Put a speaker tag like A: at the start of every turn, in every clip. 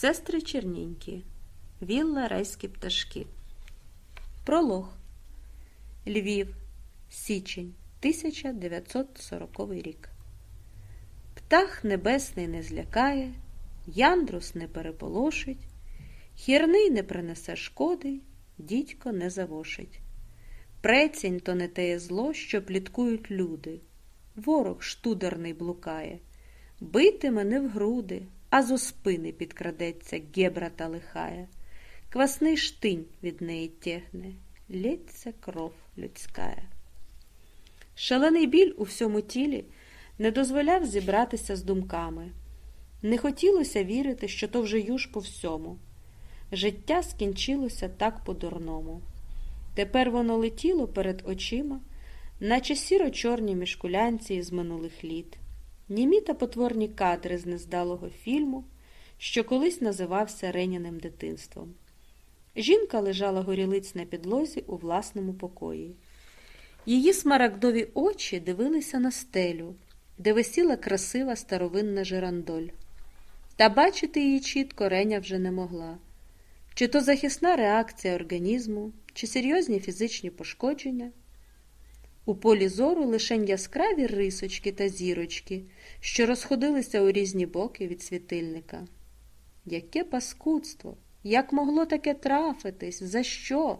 A: Сестри Чернінькі. Вілла Райські пташки. Пролог. Львів. Січень. 1940 рік. Птах небесний не злякає, Яндрус не переполошить, Хірний не принесе шкоди, дідько не завошить. Прецінь то не теє зло, що пліткують люди. Ворог штудерний блукає, бити мене в груди, а зо спини підкрадеться гебра та лихая. Квасний штинь від неї тягне, лється кров людська. Шалений біль у всьому тілі не дозволяв зібратися з думками. Не хотілося вірити, що то вже юж по всьому. Життя скінчилося так по-дурному. Тепер воно летіло перед очима, наче сіро-чорні мішкулянці з минулих літ, німі та потворні кадри з нездалого фільму, що колись називався Реняним дитинством. Жінка лежала горілиць на підлозі у власному покої. Її смарагдові очі дивилися на стелю, де висіла красива старовинна жерандоль. Та бачити її чітко Реня вже не могла. Чи то захисна реакція організму, чи серйозні фізичні пошкодження. У полі зору лишень яскраві рисочки та зірочки, що розходилися у різні боки від світильника. Яке паскудство! Як могло таке трафитись? За що?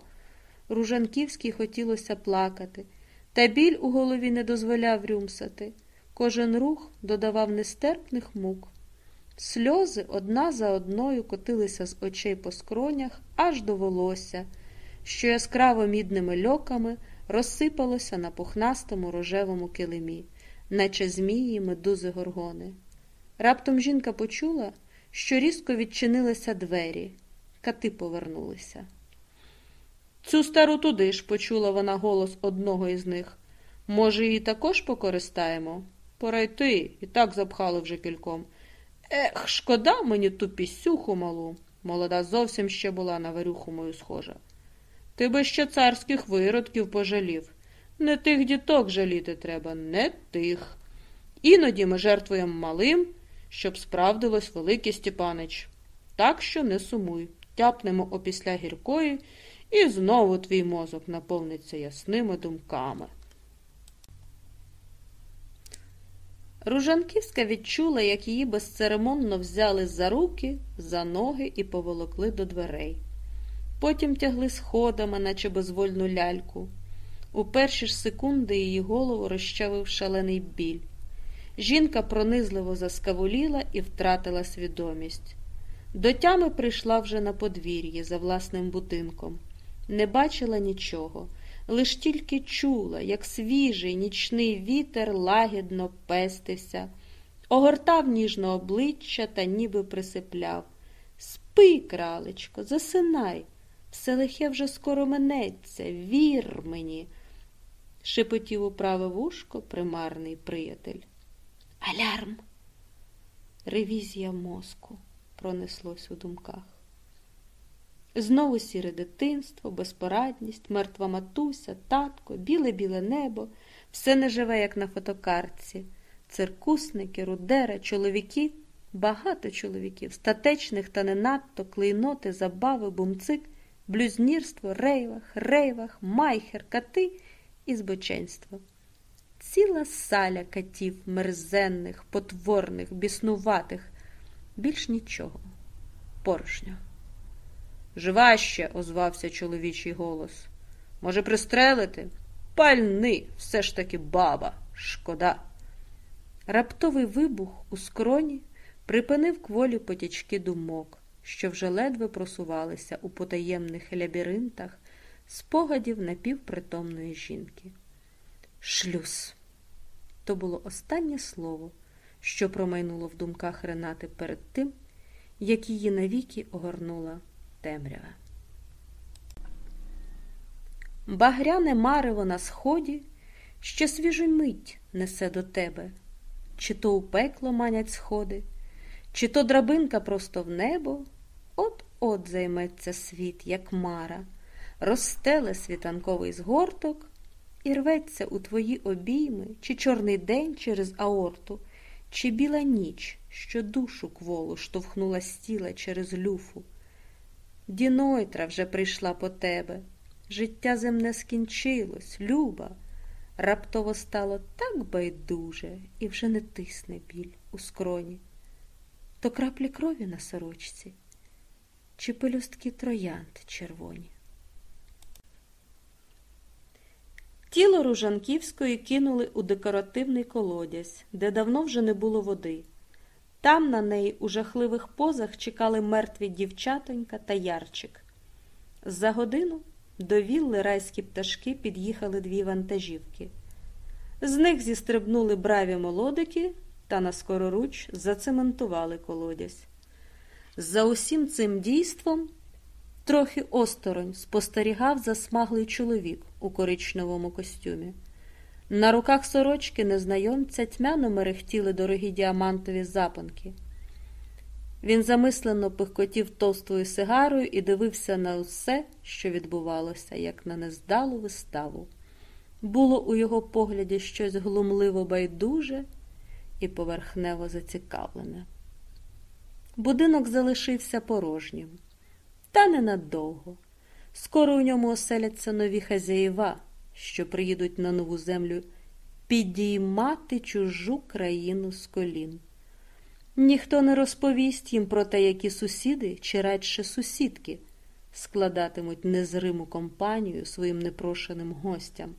A: Ружанківській хотілося плакати, та біль у голові не дозволяв рюмсати. Кожен рух додавав нестерпних мук. Сльози одна за одною котилися з очей по скронях аж до волосся, що яскраво мідними льоками розсипалося на пухнастому рожевому килимі, наче змії медузи горгони. Раптом жінка почула, що різко відчинилися двері. Кати повернулися. Цю стару туди ж, почула вона голос одного із них. Може, її також покористаємо? Пора йти, і так запхали вже кільком. Ех, шкода мені ту пісюху малу. Молода зовсім ще була на варюху мою схожа. Ти би ще царських виродків пожалів. Не тих діток жаліти треба, не тих. Іноді ми жертвуємо малим, щоб справдилось великий Степанич. Так що не сумуй, тяпнемо опісля гіркої, і знову твій мозок наповниться ясними думками. Ружанківська відчула, як її безцеремонно взяли за руки, за ноги і поволокли до дверей. Потім тягли сходами, наче безвольну ляльку. У перші ж секунди її голову розчавив шалений біль. Жінка пронизливо заскавуліла і втратила свідомість. До тями прийшла вже на подвір'ї за власним будинком. Не бачила нічого, лиш тільки чула, як свіжий нічний вітер лагідно пестився, огортав ніжно обличчя та ніби присипляв. Спи, кралечко, засинай, все лихе вже скоро минеться, вір мені, шепотів у праве вушко примарний приятель. Алярм! Ревізія мозку пронеслось у думках. Знову сіре дитинство, безпорадність, мертва матуся, татко, біле-біле небо, все неживе, як на фотокартці, циркусники, рудера, чоловіки, багато чоловіків, статечних та не надто, клейноти, забави, бумцик, блюзнірство, рейвах, рейвах, майхер, кати і збоченство. Ціла саля катів мерзенних, потворних, біснуватих, більш нічого, порожньо. Жива ще, озвався чоловічий голос. Може, пристрелити? Пальни, все ж таки баба, шкода. Раптовий вибух у скроні припинив кволі потічки думок, що вже ледве просувалися у потаємних лабіринтах спогадів напівпритомної жінки. Шлюз. То було останнє слово, що промайнуло в думках Ренати перед тим, як її навіки огорнула темрява. Багряне марево на сході ще свіжу мить несе до тебе, чи то у пекло манять сходи, чи то драбинка просто в небо, от-от займеться світ, як мара, розстеле світанковий згорток і рветься у твої обійми, чи чорний день через аорту, чи біла ніч що душу кволу штовхнула з тіла через люфу. Дінойтра вже прийшла по тебе. Життя земне скінчилось, люба. Раптово стало так байдуже і вже не тисне біль у скроні. То краплі крові на сорочці, чи пелюстки троянд червоні. Тіло Ружанківської кинули у декоративний колодязь, де давно вже не було води. Там на неї у жахливих позах чекали мертві дівчатонька та ярчик. За годину до вілли райські пташки під'їхали дві вантажівки. З них зістрибнули браві молодики та на скороруч зацементували колодязь. За усім цим дійством трохи осторонь спостерігав засмаглий чоловік у коричневому костюмі. На руках сорочки незнайомця тьмяно мерехтіли дорогі діамантові запанки. Він замислено пихкотів товстою сигарою і дивився на усе, що відбувалося, як на нездалу виставу. Було у його погляді щось глумливо байдуже і поверхнево зацікавлене. Будинок залишився порожнім, та ненадовго. Скоро у ньому оселяться нові хазяїва, що приїдуть на нову землю підіймати чужу країну з колін. Ніхто не розповість їм про те, які сусіди, чи радше сусідки, складатимуть незриму компанію своїм непрошеним гостям,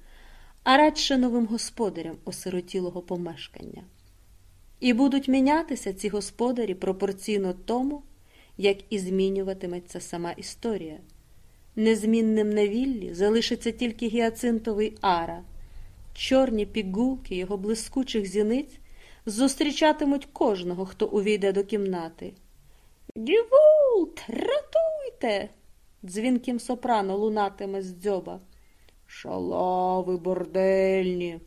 A: а радше новим господарям осиротілого помешкання. І будуть мінятися ці господарі пропорційно тому, як і змінюватиметься сама історія. Незмінним на віллі залишиться тільки гіацинтовий ара, чорні пігулки його блискучих зіниць зустрічатимуть кожного, хто увійде до кімнати. Дівулт, ратуйте! дзвінким сопрано лунатиме з дзьоба. Шалави бордельні.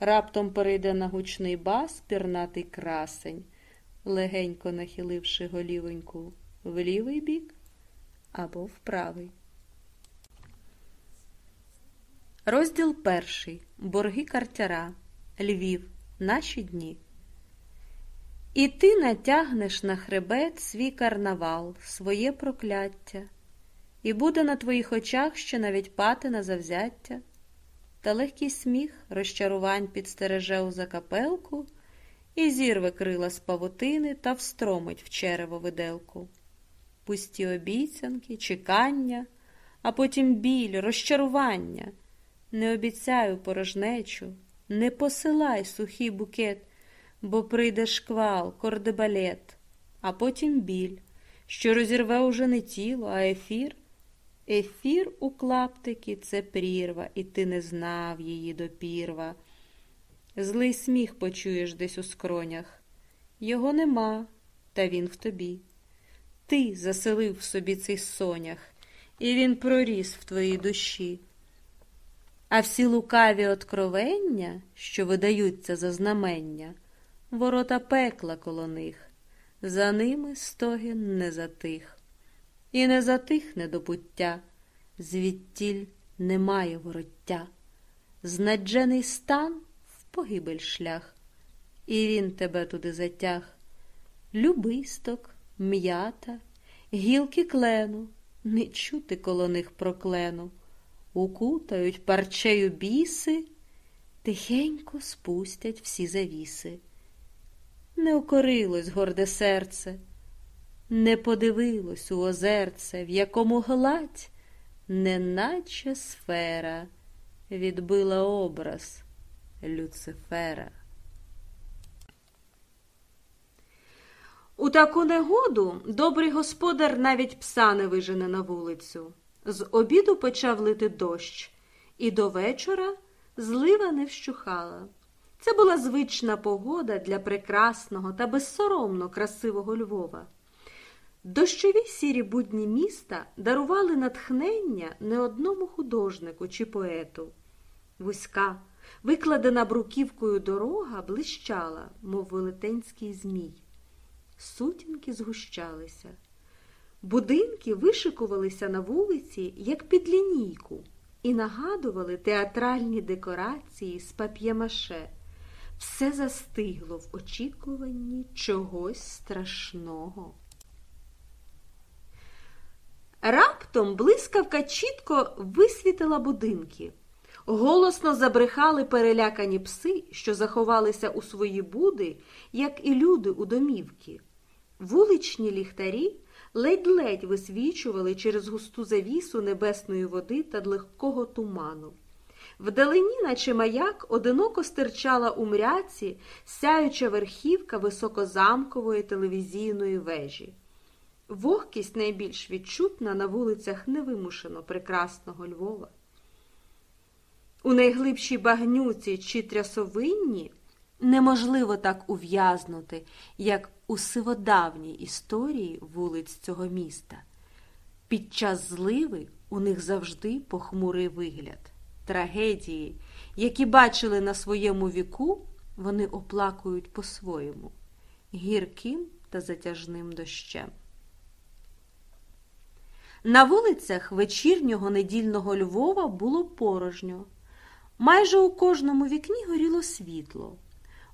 A: Раптом перейде на гучний бас пірнатий красень, легенько нахиливши голівоньку в лівий бік або в правий. Розділ перший. Борги картяра. Львів. Наші дні. І ти натягнеш на хребет свій карнавал, своє прокляття, і буде на твоїх очах ще навіть пати на завзяття, та легкий сміх розчарувань підстереже у закапелку, і зірве крила з павутини та встромить в черево виделку. Пусті обіцянки, чекання, а потім біль, розчарування. Не обіцяю порожнечу. Не посилай сухий букет, бо прийде шквал, кордебалет, а потім біль, що розірве уже не тіло, а ефір. Ефір у клаптики це прірва, і ти не знав її допірва. Злий сміх почуєш десь у скронях. Його нема, та він в тобі. Ти заселив в собі цей сонях, і він проріс в твоїй душі. А всі лукаві откровення, що видаються за знамення, ворота пекла коло них, за ними стогін не затих, і не затихне до пуття, звідтіль немає вороття, знаджений стан в погибель шлях, і він тебе туди затяг. Любисток, м'ята, гілки клену, не чути коло них проклену укутають парчею біси, тихенько спустять всі завіси. Не укорилось горде серце, не подивилось у озерце, в якому гладь, неначе сфера, відбила образ Люцифера. У таку негоду добрий господар навіть пса не вижене на вулицю. З обіду почав лити дощ, і до вечора злива не вщухала. Це була звична погода для прекрасного та безсоромно красивого Львова. Дощові сірі будні міста дарували натхнення не одному художнику чи поету. Вузька, викладена бруківкою дорога, блищала, мов велетенський змій. Сутінки згущалися. Будинки вишикувалися на вулиці, як під лінійку, і нагадували театральні декорації з пап'ємаше. Все застигло в очікуванні чогось страшного. Раптом блискавка чітко висвітила будинки. Голосно забрехали перелякані пси, що заховалися у свої буди, як і люди у домівки. Вуличні ліхтарі ледь-ледь висвічували через густу завісу небесної води та легкого туману. Вдалині, наче маяк, одиноко стирчала у мряці сяюча верхівка високозамкової телевізійної вежі. Вогкість найбільш відчутна на вулицях невимушено прекрасного Львова. У найглибшій багнюці чи трясовинні неможливо так ув'язнути, як у сиводавній історії вулиць цього міста. Під час зливи у них завжди похмурий вигляд. Трагедії, які бачили на своєму віку, вони оплакують по-своєму гірким та затяжним дощем. На вулицях вечірнього недільного Львова було порожньо. Майже у кожному вікні горіло світло.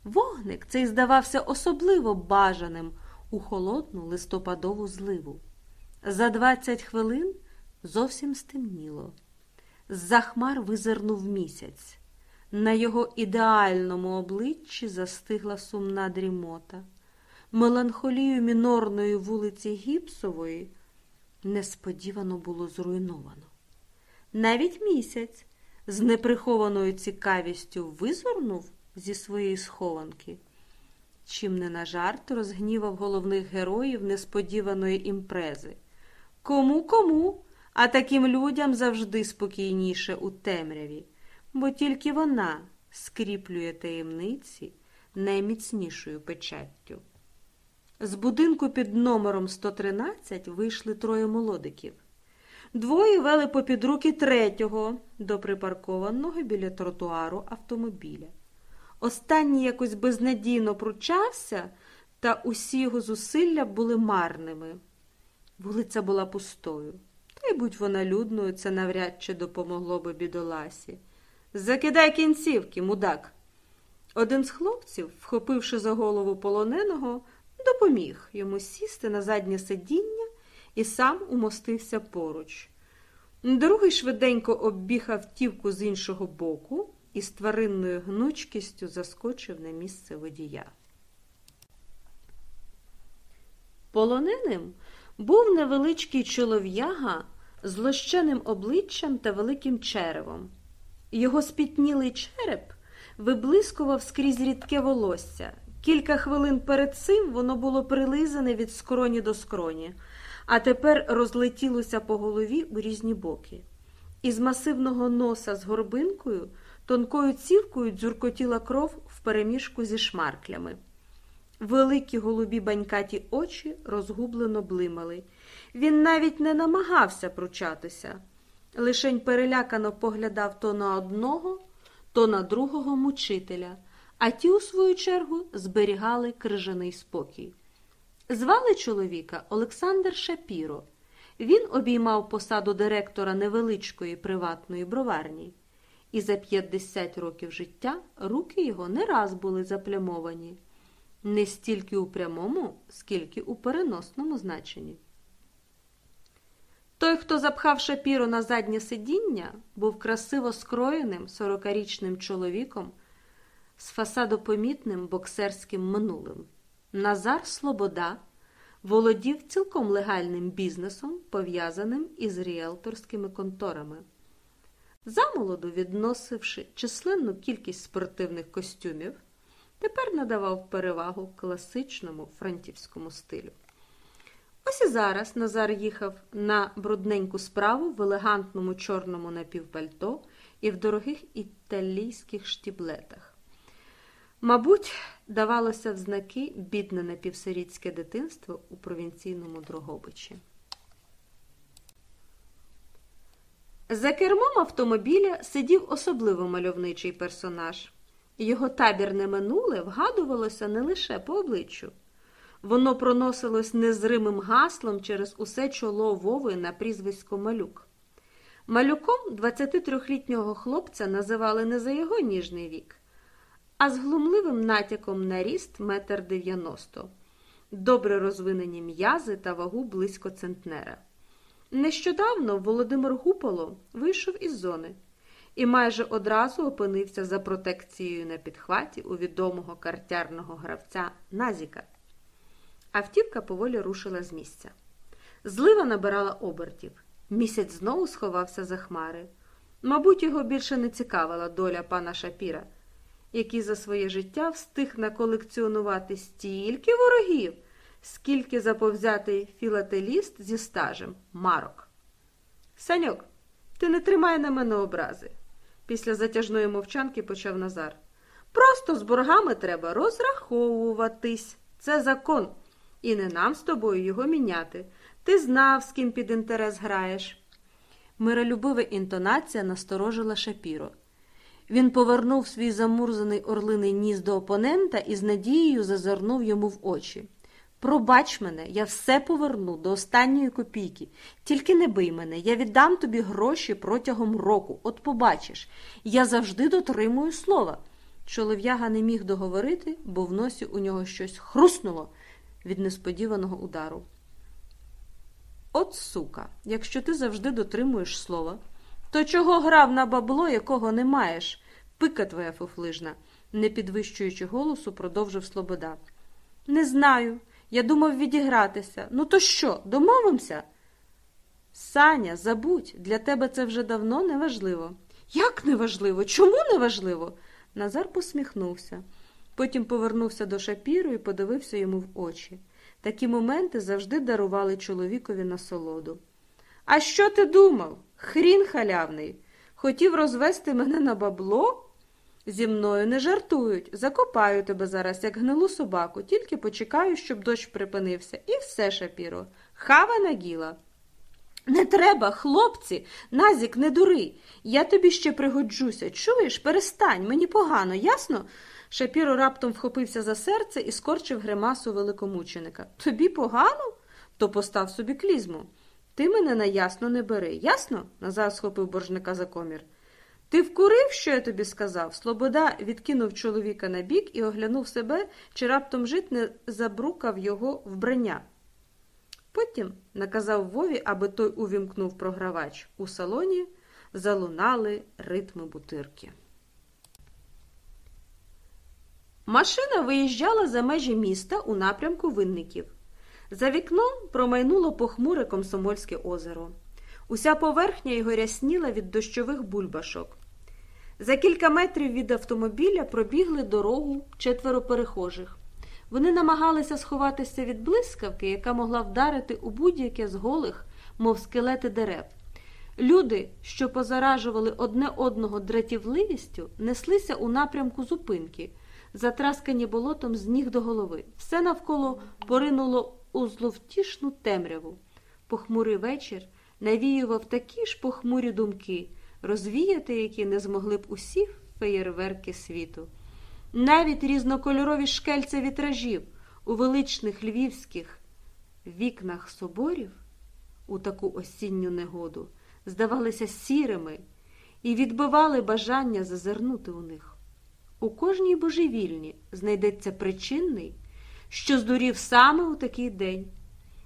A: Вогник цей здавався особливо бажаним у холодну листопадову зливу. За двадцять хвилин зовсім стемніло. З-за хмар визирнув місяць. На його ідеальному обличчі застигла сумна дрімота. Меланхолію мінорної вулиці Гіпсової несподівано було зруйновано. Навіть місяць з неприхованою цікавістю визирнув зі своєї схованки, чим не на жарт розгнівав головних героїв несподіваної імпрези. Кому кому, а таким людям завжди спокійніше у темряві, бо тільки вона скріплює таємниці найміцнішою печаттю. З будинку під номером 113 вийшли троє молодиків. Двоє вели попід руки третього до припаркованого біля тротуару автомобіля. Останній якось безнадійно пручався, та усі його зусилля були марними. Вулиця була пустою, та й будь вона людною, це навряд чи допомогло би бідоласі. Закидай кінцівки, мудак. Один з хлопців, вхопивши за голову полоненого, допоміг йому сісти на заднє сидіння і сам умостився поруч. Другий швиденько оббіг автівку з іншого боку і з тваринною гнучкістю заскочив на місце водія. Полоненим був невеличкий чолов'яга з лощеним обличчям та великим черевом. Його спітнілий череп виблискував скрізь рідке волосся. Кілька хвилин перед цим воно було прилизане від скроні до скроні, а тепер розлетілося по голові у різні боки. Із масивного носа з горбинкою тонкою цівкою дзюркотіла кров впереміжку зі шмарклями. Великі голубі банькаті очі розгублено блимали. Він навіть не намагався пручатися, лишень перелякано поглядав то на одного, то на другого мучителя, а ті, у свою чергу, зберігали крижаний спокій. Звали чоловіка Олександр Шапіро. Він обіймав посаду директора невеличкої приватної броварні, і за 50 років життя руки його не раз були заплямовані, не стільки у прямому, скільки у переносному значенні. Той, хто запхав шапіро на заднє сидіння, був красиво скроєним сорокарічним чоловіком з фасадопомітним боксерським минулим. Назар Слобода володів цілком легальним бізнесом, пов'язаним із ріелторськими конторами. Замолоду, відносивши численну кількість спортивних костюмів, тепер надавав перевагу класичному франтівському стилю. Ось і зараз Назар їхав на брудненьку справу в елегантному чорному напівпальто і в дорогих італійських штіблетах. Мабуть, давалося в знаки бідне напівсирітське дитинство у провінційному Дрогобичі. За кермом автомобіля сидів особливо мальовничий персонаж. Його табірне минуле вгадувалося не лише по обличчю. Воно проносилось незримим гаслом через усе чоло Вови на прізвисько Малюк. Малюком 23-літнього хлопця називали не за його ніжний вік, а з глумливим натяком на ріст метр дев'яносто, добре розвинені м'язи та вагу близько центнера. Нещодавно Володимир Гуполо вийшов із зони і майже одразу опинився за протекцією на підхваті у відомого картярного гравця Назіка. Автівка поволі рушила з місця. Злива набирала обертів. Місяць знову сховався за хмари. Мабуть, його більше не цікавила доля пана Шапіра, який за своє життя встиг наколекціонувати стільки ворогів, скільки заповзятий філателіст зі стажем марок. Саньок, ти не тримай на мене образи, після затяжної мовчанки почав Назар. Просто з боргами треба розраховуватись. Це закон, і не нам з тобою його міняти. Ти знав, з ким під інтерес граєш. Миролюбива інтонація насторожила Шапіро. Він повернув свій замурзаний орлиний ніс до опонента і з надією зазирнув йому в очі. Пробач мене, я все поверну до останньої копійки. Тільки не бий мене, я віддам тобі гроші протягом року. От побачиш, я завжди дотримую слова. Чолов'яга не міг договорити, бо в носі у нього щось хруснуло від несподіваного удару. От сука, якщо ти завжди дотримуєш слова, то чого грав на бабло, якого не маєш? Пика твоя фуфлижна, не підвищуючи голосу, продовжив Слобода. Не знаю. Я думав відігратися. Ну, то що, домовимося? Саня, забудь, для тебе це вже давно неважливо. Як неважливо? Чому неважливо? Назар посміхнувся. Потім повернувся до шапіру і подивився йому в очі. Такі моменти завжди дарували чоловікові насолоду. А що ти думав? Хрін халявний. Хотів розвести мене на бабло? Зі мною не жартують. Закопаю тебе зараз, як гнилу собаку, тільки почекаю, щоб дощ припинився. І все, Шапіро. Хава Нагіла. Не треба, хлопці, Нацик, не дури. Я тобі ще пригоджуся. Чуєш, перестань, мені погано, ясно? Шапіро раптом вхопився за серце і скорчив гримасу великомученика. Тобі погано? То постав собі клізму. Ти мене на ясно не бери, ясно? Назар схопив боржника за комір. Ти вкурив, що я тобі сказав? Слобода відкинув чоловіка на бік і оглянув себе, чи раптом жит не забрукав його вбрання. Потім наказав Вові, аби той увімкнув програвач. У салоні залунали ритми бутирки. Машина виїжджала за межі міста у напрямку винників. За вікном промайнуло похмуре комсомольське озеро. Уся поверхня його рясніла від дощових бульбашок. За кілька метрів від автомобіля пробігли дорогу четверо перехожих. Вони намагалися сховатися від блискавки, яка могла вдарити у будь-яке з голих, мов скелети дерев. Люди, що позаражували одне одного дратівливістю, неслися у напрямку зупинки, затраскані болотом з ніг до голови. Все навколо поринуло у зловтішну темряву. Похмурий вечір навіював такі ж похмурі думки, розвіяти які не змогли б усі феєрверки світу. Навіть різнокольорові шкельця вітражів у величних львівських вікнах соборів у таку осінню негоду здавалися сірими і відбивали бажання зазирнути у них. У кожній божевільні знайдеться причинний, що здурів саме у такий день.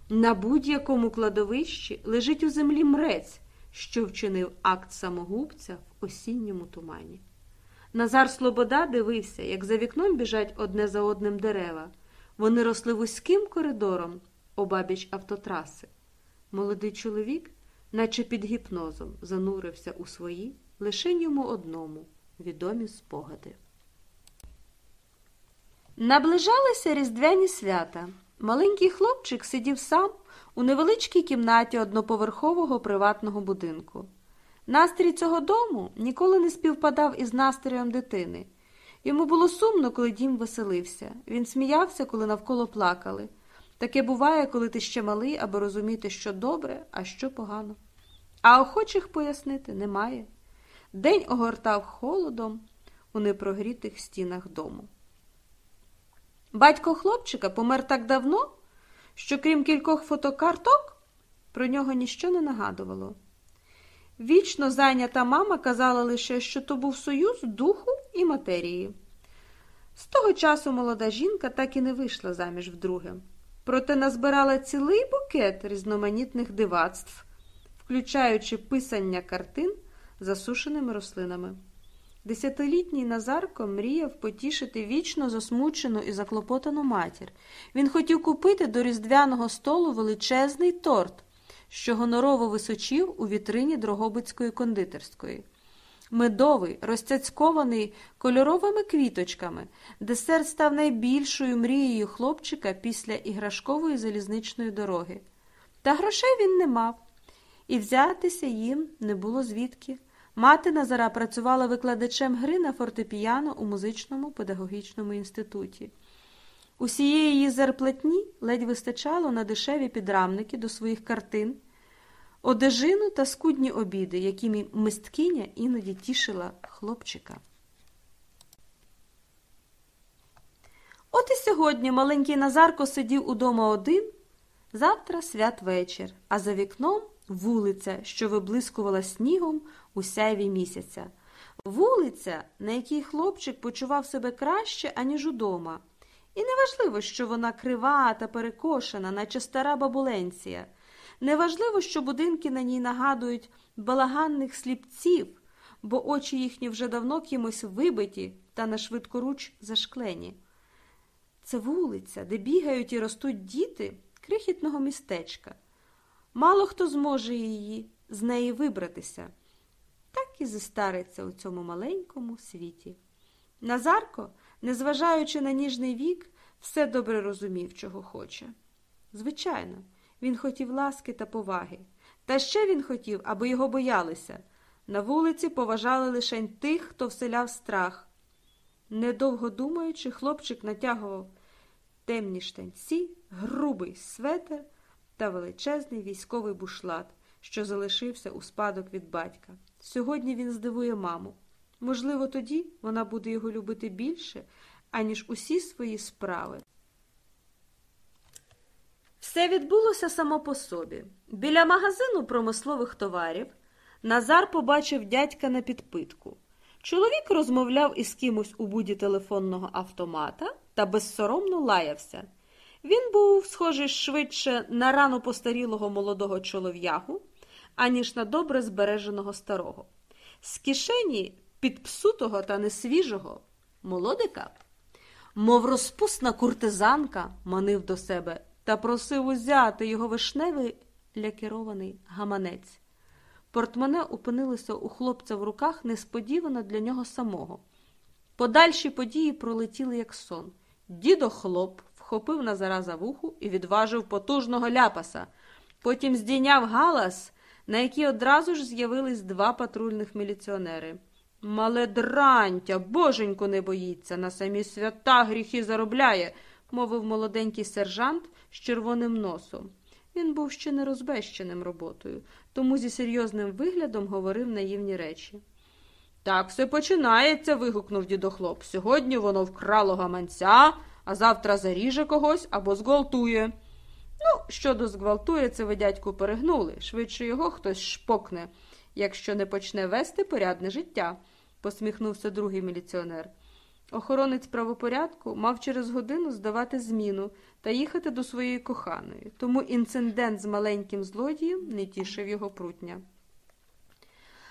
A: На будь-якому кладовищі лежить у землі мрець, що вчинив акт самогубця в осінньому тумані. Назар Слобода дивився, як за вікном біжать одне за одним дерева. Вони росли вузьким коридором обабіч автотраси. Молодий чоловік, наче під гіпнозом, занурився у свої, лише йому одному відомі спогади. Наближалися різдвяні свята. Маленький хлопчик сидів сам у невеличкій кімнаті одноповерхового приватного будинку. Настрій цього дому ніколи не співпадав із настроєм дитини. Йому було сумно, коли дім веселився. Він сміявся, коли навколо плакали. Таке буває, коли ти ще малий, аби розуміти, що добре, а що погано. А охочих пояснити немає. День огортав холодом у непрогрітих стінах дому. Батько хлопчика помер так давно, що крім кількох фотокарток, про нього ніщо не нагадувало. Вічно зайнята мама казала лише, що то був союз духу і матерії. З того часу молода жінка так і не вийшла заміж вдруге. Проте назбирала цілий букет різноманітних дивацтв, включаючи писання картин засушеними рослинами. Десятилітній Назарко мріяв потішити вічно засмучену і заклопотану матір. Він хотів купити до різдвяного столу величезний торт, що гонорово височив у вітрині Дрогобицької кондитерської. Медовий, розцяцькований кольоровими квіточками, десерт став найбільшою мрією хлопчика після іграшкової залізничної дороги. Та грошей він не мав, і взятися їм не було звідки. Мати Назара працювала викладачем гри на фортепіано у музичному педагогічному інституті. Усієї її зарплатні ледь вистачало на дешеві підрамники до своїх картин, одежину та скудні обіди, якими мисткиня іноді тішила хлопчика. От і сьогодні маленький Назарко сидів удома один, завтра святвечір, а за вікном вулиця, що виблискувала снігом у сяйві місяця. Вулиця, на якій хлопчик почував себе краще, аніж удома. І неважливо, що вона крива та перекошена, наче стара бабуленція. Неважливо, що будинки на ній нагадують балаганних сліпців, бо очі їхні вже давно кимось вибиті та на швидкоруч зашклені. Це вулиця, де бігають і ростуть діти крихітного містечка. Мало хто зможе її з неї вибратися, так і застариться у цьому маленькому світі. Назарко, незважаючи на ніжний вік, все добре розумів, чого хоче. Звичайно, він хотів ласки та поваги. Та ще він хотів, аби його боялися. На вулиці поважали лише тих, хто вселяв страх. Недовго думаючи, хлопчик натягував темні штанці, грубий светер та величезний військовий бушлат, що залишився у спадок від батька. Сьогодні він здивує маму. Можливо, тоді вона буде його любити більше, аніж усі свої справи. Все відбулося само по собі. Біля магазину промислових товарів Назар побачив дядька на підпитку. Чоловік розмовляв із кимось у буді телефонного автомата та безсоромно лаявся. Він був схожий швидше на рану постарілого молодого чолов'ягу, аніж на добре збереженого старого. З кишені підпсутого та несвіжого молодика, мов розпусна куртизанка, манив до себе та просив узяти його вишневий лякерований гаманець. Портмоне опинилося у хлопця в руках несподівано для нього самого. Подальші події пролетіли, як сон. Дідо хлоп вхопив Назара за вуху і відважив потужного ляпаса. Потім здійняв галас, на який одразу ж з'явились два патрульних міліціонери. Мале дрантя, боженько не боїться, на самі свята гріхи заробляє, мовив молоденький сержант з червоним носом. Він був ще не розбещеним роботою, тому зі серйозним виглядом говорив наївні речі. Так все починається. вигукнув дідохлоп. Сьогодні воно вкрало гаманця, а завтра заріже когось або зґвалтує. Ну, щодо зґвалтує, це ви дядьку перегнули. Швидше його хтось шпокне, якщо не почне вести порядне життя, посміхнувся другий міліціонер. Охоронець правопорядку мав через годину здавати зміну та їхати до своєї коханої, тому інцидент з маленьким злодієм не тішив його прутня.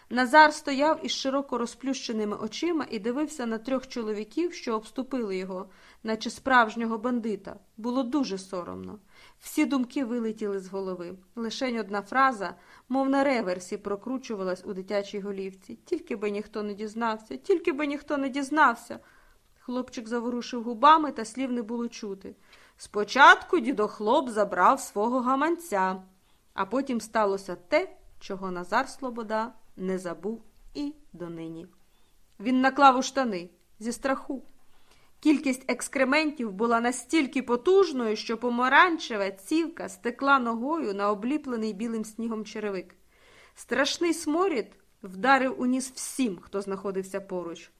A: Назар стояв із широко розплющеними очима і дивився на трьох чоловіків, що обступили його, наче справжнього бандита. Було дуже соромно. Всі думки вилетіли з голови. Лишень одна фраза, мов на реверсі, прокручувалась у дитячій голівці. Тільки би ніхто не дізнався, тільки би ніхто не дізнався. Хлопчик заворушив губами, та слів не було чути. Спочатку дідохлоп забрав свого гаманця, а потім сталося те, чого Назар Слобода не забув і донині. Він наклав у штани зі страху. Кількість екскрементів була настільки потужною, що помаранчева цівка стекла ногою на обліплений білим снігом черевик. Страшний сморід вдарив у ніс всім, хто знаходився поруч.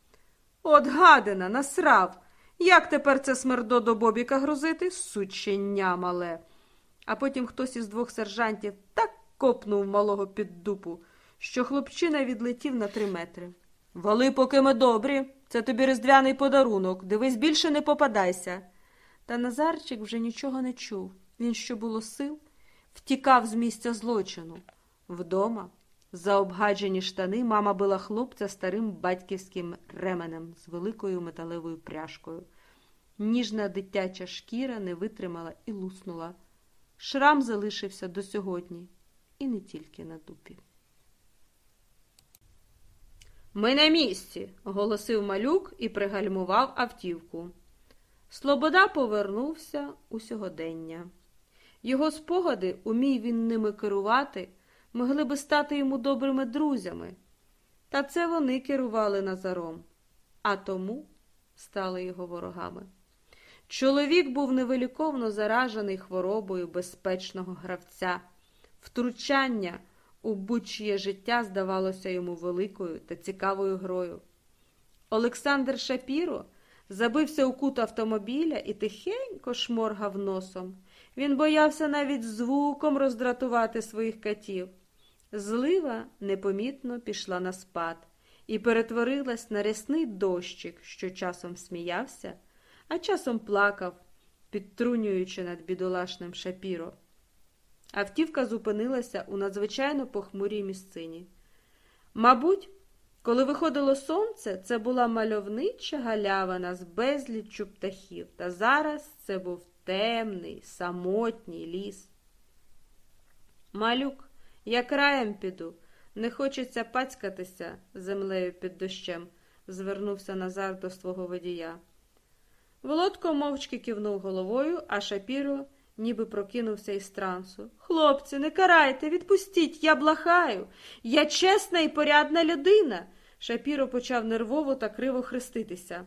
A: От гадина, насрав! Як тепер це смердо до Бобіка грузити? Сучення мале. А потім хтось із двох сержантів так копнув малого під дупу, що хлопчина відлетів на три метри. Вали, поки ми добрі, це тобі різдвяний подарунок. Дивись, більше не попадайся. Та Назарчик вже нічого не чув. Він, що було сил, втікав з місця злочину. Вдома, за обгаджені штани, мама била хлопця старим батьківським ременем з великою металевою пряжкою. Ніжна дитяча шкіра не витримала і луснула. Шрам залишився до сьогодні, і не тільки на дупі. Ми на місці, оголосив малюк і пригальмував автівку. Слобода повернувся у сьогодення. Його спогади, умій він ними керувати, могли би стати йому добрими друзями. Та це вони керували Назаром, а тому стали його ворогами. Чоловік був невиліковно заражений хворобою безпечного гравця. Втручання у будь-чиє життя здавалося йому великою та цікавою грою. Олександр Шапіро забився у кут автомобіля і тихенько шморгав носом. Він боявся навіть звуком роздратувати своїх катів. Злива непомітно пішла на спад і перетворилась на рясний дощик, що часом сміявся, а часом плакав, підтрунюючи над бідолашним шапіро. Автівка зупинилася у надзвичайно похмурій місцині. Мабуть, коли виходило сонце, це була мальовнича галявина з безліччю птахів, та зараз це був темний, самотній ліс. Малюк, я краєм піду, не хочеться пацькатися землею під дощем, звернувся Назар до свого водія. Володко мовчки кивнув головою, а Шапіро ніби прокинувся із трансу. Хлопці, не карайте, відпустіть, я блахаю. Я чесна і порядна людина. Шапіро почав нервово та криво хреститися.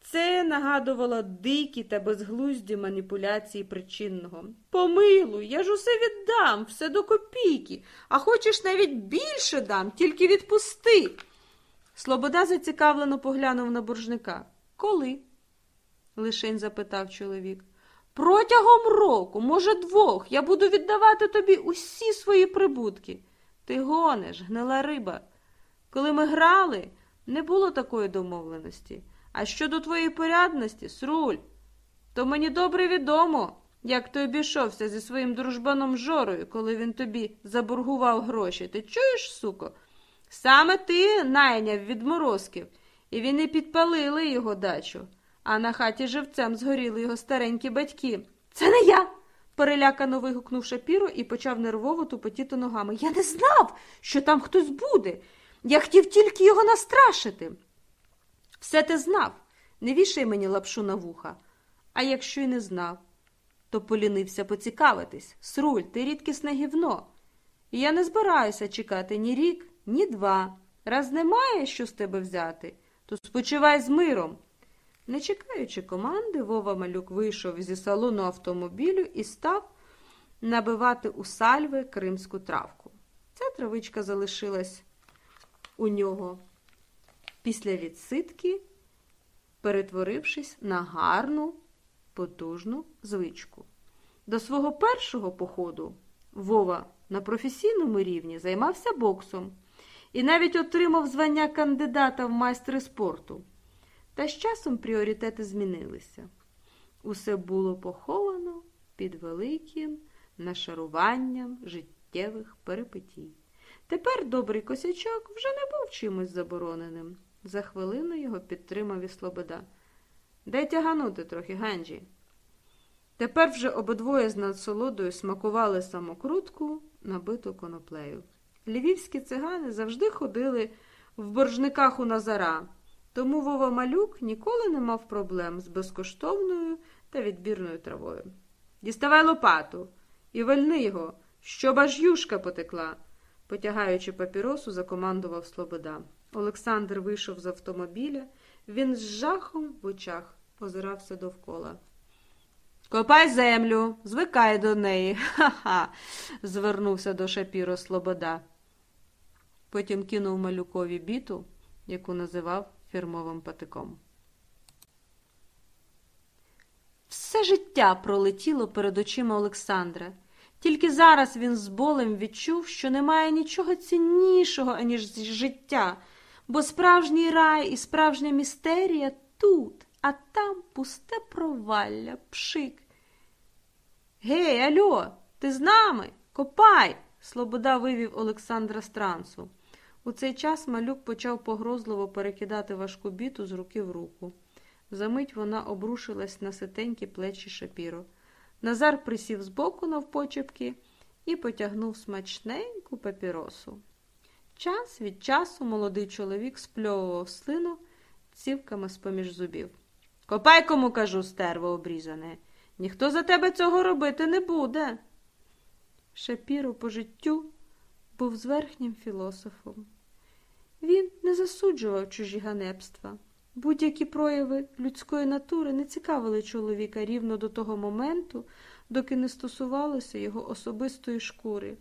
A: Це нагадувало дикі та безглузді маніпуляції причинного. Помилуй, я ж усе віддам, все до копійки, а хочеш навіть більше дам, тільки відпусти. Слобода зацікавлено поглянув на боржника. Коли? лишень запитав чоловік. Протягом року, може, двох, я буду віддавати тобі усі свої прибутки. Ти гониш, гнила риба. Коли ми грали, не було такої домовленості. А щодо твоєї порядності, Сруль, то мені добре відомо, як ти обійшовся зі своїм дружбаном Жорою, коли він тобі заборгував гроші. Ти чуєш, суко? Саме ти найняв відморозків, і вони підпалили його дачу, а на хаті живцем згоріли його старенькі батьки. Це не я. перелякано вигукнув Шапіро і почав нервово тупотіти ногами. Я не знав, що там хтось буде. Я хотів тільки його настрашити. Все ти знав, не вішай мені лапшу на вуха. А якщо й не знав, то полінився поцікавитись. Сруль, ти рідкісне гівно. І я не збираюся чекати ні рік, ні два. Раз немає що з тебе взяти, то спочивай з миром. Не чекаючи команди, Вова малюк вийшов зі салону автомобілю і став набивати у сальви кримську травку. Ця травичка залишилась у нього після відсидки, перетворившись на гарну, потужну звичку. До свого першого походу Вова на професійному рівні займався боксом і навіть отримав звання кандидата в майстри спорту. Та з часом пріоритети змінилися. Усе було поховано під великим нашаруванням життєвих перипетій. Тепер добрий косячок вже не був чимось забороненим. За хвилину його підтримав і Слобода. Дай тяганути трохи, Ганджі. Тепер вже обидвоє з насолодою смакували самокрутку, набиту коноплею. Львівські цигани завжди ходили в боржниках у Назара, тому Вова Малюк ніколи не мав проблем з безкоштовною та відбірною травою. Діставай лопату і вальни його, щоб аж юшка потекла, потягаючи папіросу, закомандував Слобода. Олександр вийшов з автомобіля, він з жахом в очах озирався довкола. Копай землю, звикай до неї. Ха-ха, звернувся до Шапіро Слобода. Потім кинув малюкові біту, яку називав фірмовим патиком. Все життя пролетіло перед очима Олександра. Тільки зараз він з болем відчув, що немає нічого ціннішого, аніж життя. бо справжній рай і справжня містерія тут, а там пусте провалля, пшик. Гей, Альо, ти з нами? Копай! Слобода вивів Олександра з трансу. У цей час малюк почав погрозливо перекидати важку біту з руки в руку. Замить вона обрушилась на ситенькі плечі шапіро. Назар присів збоку навпочепки і потягнув смачненьку папіросу. Час від часу молодий чоловік спльовував слину цівками з поміж зубів. Копай, кому кажу, стерво обрізане. Ніхто за тебе цього робити не буде. Шапіро по життю був зверхнім філософом. Він не засуджував чужі ганебства. Будь-які прояви людської натури не цікавили чоловіка рівно до того моменту, доки не стосувалося його особистої шкури.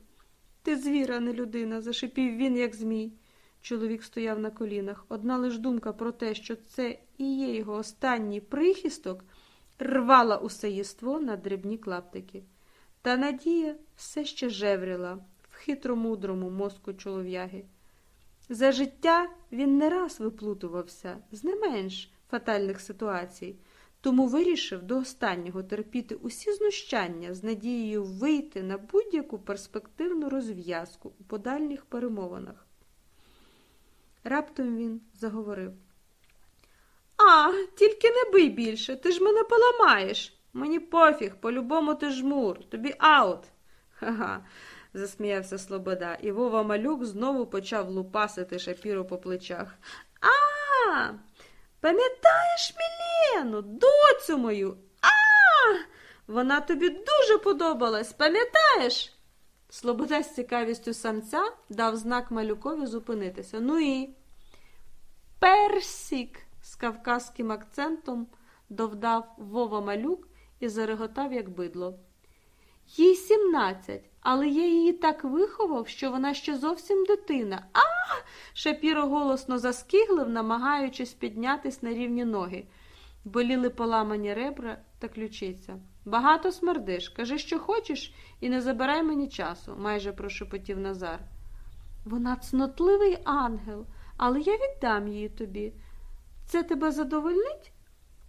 A: Ти звір, а не людина, зашипів він, як змій. Чоловік стояв на колінах. Одна лиш думка про те, що це і є його останній прихисток, рвала усе єство на дрібні клаптики. Та надія все ще жевріла в хитромудрому мозку чолов'яги. За життя він не раз виплутувався з не менш фатальних ситуацій, тому вирішив до останнього терпіти усі знущання з надією вийти на будь-яку перспективну розв'язку у подальніх перемовинах. Раптом він заговорив. А, тільки не бий більше, ти ж мене поламаєш. Мені пофіг, по-любому ти жмур, тобі аут. Ха-ха, засміявся Слобода, і Вова малюк знову почав лупасити шапіру по плечах. А, пам'ятаєш Мілену, доцю мою? А, вона тобі дуже подобалась, пам'ятаєш? Слобода з цікавістю самця дав знак малюкові зупинитися. Ну і персік з кавказьким акцентом довдав Вова малюк і зареготав, як бидло. Їй сімнадцять, але я її так виховав, що вона ще зовсім дитина. А. Шапіро голосно заскиглив, намагаючись піднятись на рівні ноги. Боліли поламані ребра та ключиця. Багато смердиш. Кажи, що хочеш, і не забирай мені часу, майже прошепотів Назар. Вона цнотливий ангел, але я віддам її тобі. Це тебе задовольнить?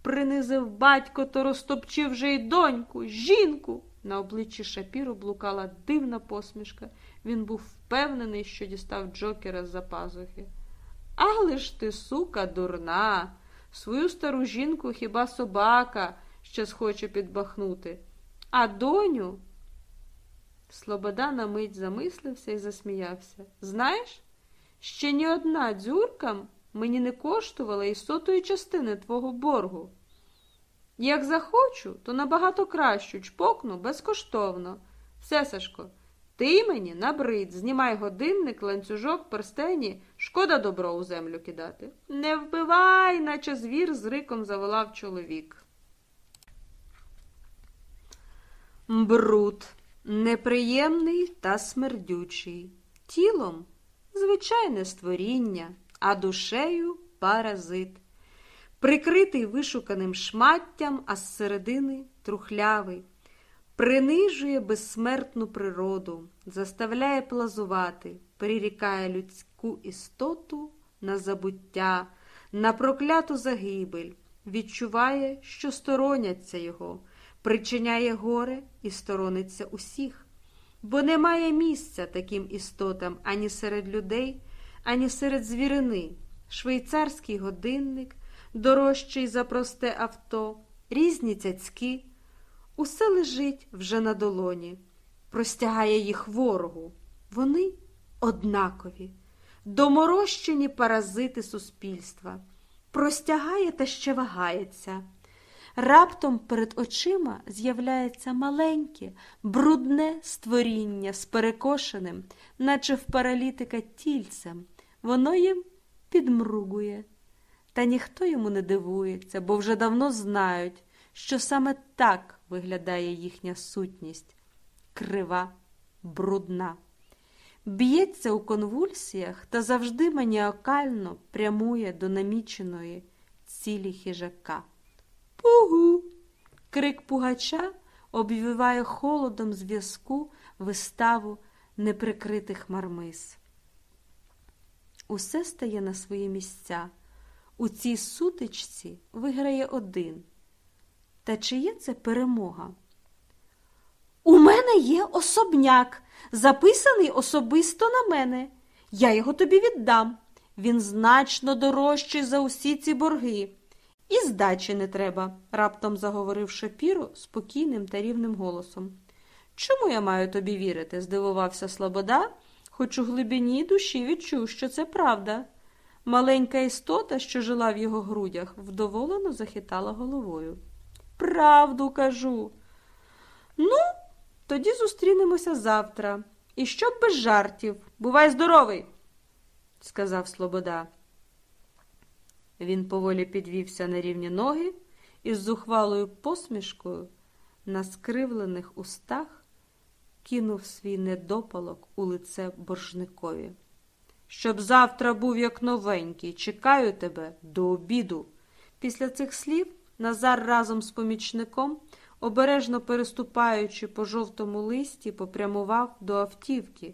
A: Принизив батько, то розтопчив вже й доньку, жінку. На обличчі Шапіру блукала дивна посмішка. Він був впевнений, що дістав Джокера з-за пазухи. Але ж ти, сука, дурна, свою стару жінку хіба собака ще схоче підбахнути. А доню. Слобода на мить замислився і засміявся. Знаєш, ще ні одна дзюрка мені не коштувала і сотої частини твого боргу. Як захочу, то набагато кращу чпокну безкоштовно. Все, Сашко, ти мені набрид, знімай годинник, ланцюжок, перстені, шкода добро у землю кидати. Не вбивай, наче звір з риком заволав чоловік. Бруд неприємний та смердючий. Тілом звичайне створіння, а душею паразит. Прикритий вишуканим шматтям, а зсередини трухлявий, принижує безсмертну природу, заставляє плазувати, перерікає людську істоту на забуття, на прокляту загибель, відчуває, що стороняться його, причиняє горе і сторониться усіх, бо немає місця таким істотам ані серед людей, ані серед звірини, швейцарський годинник дорожчий за просте авто, різні цяцьки. Усе лежить вже на долоні, простягає їх ворогу. Вони однакові, доморощені паразити суспільства, простягає та ще вагається. Раптом перед очима з'являється маленьке, брудне створіння з перекошеним, наче в паралітика тільцем. Воно їм підмругує. Та ніхто йому не дивується, бо вже давно знають, що саме так виглядає їхня сутність крива, брудна. Б'ється у конвульсіях та завжди маніакально прямує до наміченої цілі хижака. Пугу! Крик пугача обвіває холодом зв'язку виставу неприкритих мармиз. Усе стає на свої місця. У цій сутичці виграє один. Та чи є це перемога? У мене є особняк, записаний особисто на мене. Я його тобі віддам. Він значно дорожчий за усі ці борги. І здачі не треба, раптом заговорив Шапіро спокійним та рівним голосом. Чому я маю тобі вірити? здивувався Слобода, хоч у глибині душі відчув, що це правда. Маленька істота, що жила в його грудях, вдоволено захитала головою. Правду кажу. Ну, тоді зустрінемося завтра. І щоб без жартів. Бувай здоровий, сказав Слобода. Він поволі підвівся на рівні ноги і з зухвалою посмішкою на скривлених устах кинув свій недопалок у лице боржникові. Щоб завтра був як новенький, чекаю тебе до обіду. Після цих слів Назар разом з помічником, обережно переступаючи по жовтому листі, попрямував до автівки.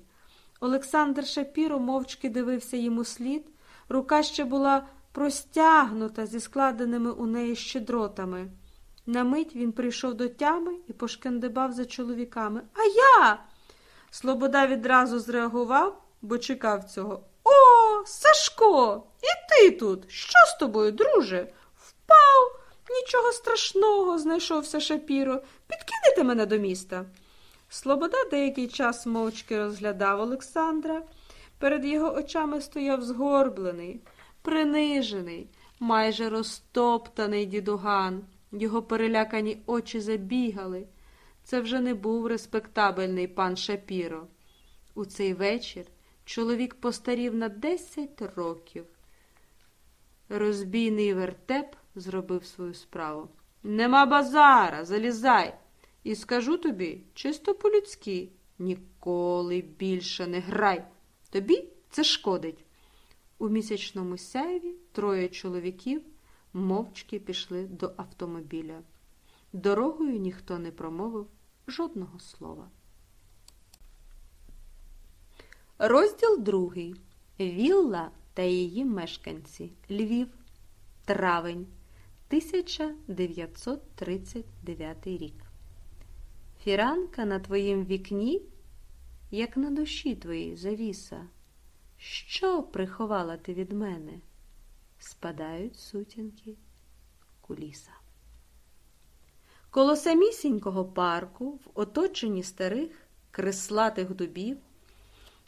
A: Олександр Шапіро мовчки дивився йому слід, рука ще була простягнута зі складеними у неї щедротами. На мить він прийшов до тями і пошкандибав за чоловіками. А я. Слобода відразу зреагував, бо чекав цього. О, Сашко, і ти тут. Що з тобою, друже? Впав. Нічого страшного, знайшовся Шапіро. Підкинете мене до міста. Слобода деякий час мовчки розглядав Олександра. Перед його очами стояв згорблений, принижений, майже розтоптаний дідуган. Його перелякані очі забігали. Це вже не був респектабельний пан Шапіро. У цей вечір чоловік постарів на десять років. Розбійний вертеп зробив свою справу. Нема базара, залізай. І скажу тобі, чисто по-людськи, ніколи більше не грай. Тобі це шкодить. У місячному сяйві троє чоловіків мовчки пішли до автомобіля. Дорогою ніхто не промовив жодного слова. Розділ другий. Вілла та її мешканці. Львів. Травень 1939 рік. Фіранка на твоїм вікні, як на душі твоїй завіса. Що приховала ти від мене? Спадають сутінки куліса. Коло самісінького парку, в оточенні старих креслатих дубів,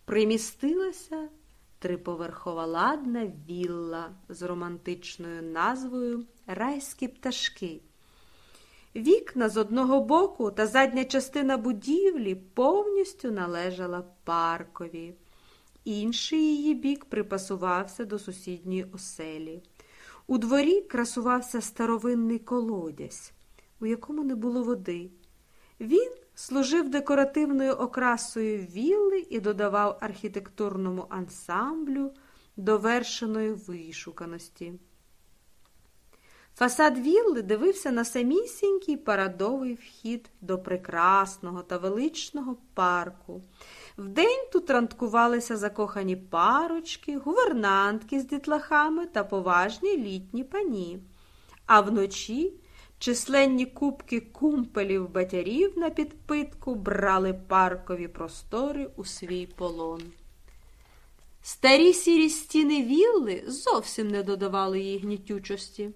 A: примістилася триповерхова ладна вілла з романтичною назвою Райські пташки. Вікна з одного боку та задня частина будівлі повністю належала паркові. Інший її бік припасувався до сусідньої оселі. У дворі красувався старовинний колодязь, у якому не було води. Він служив декоративною окрасою вілли і додавав архітектурному ансамблю довершеної вишуканості. Фасад вілли дивився на самісінький парадовий вхід до прекрасного та величного парку. Вдень тут ранткувалися закохані парочки, гувернантки з дітлахами та поважні літні пані. А вночі численні кубки кумпелів батярів на підпитку брали паркові простори у свій полон. Старі сірі стіни вілли зовсім не додавали їй гнітючості.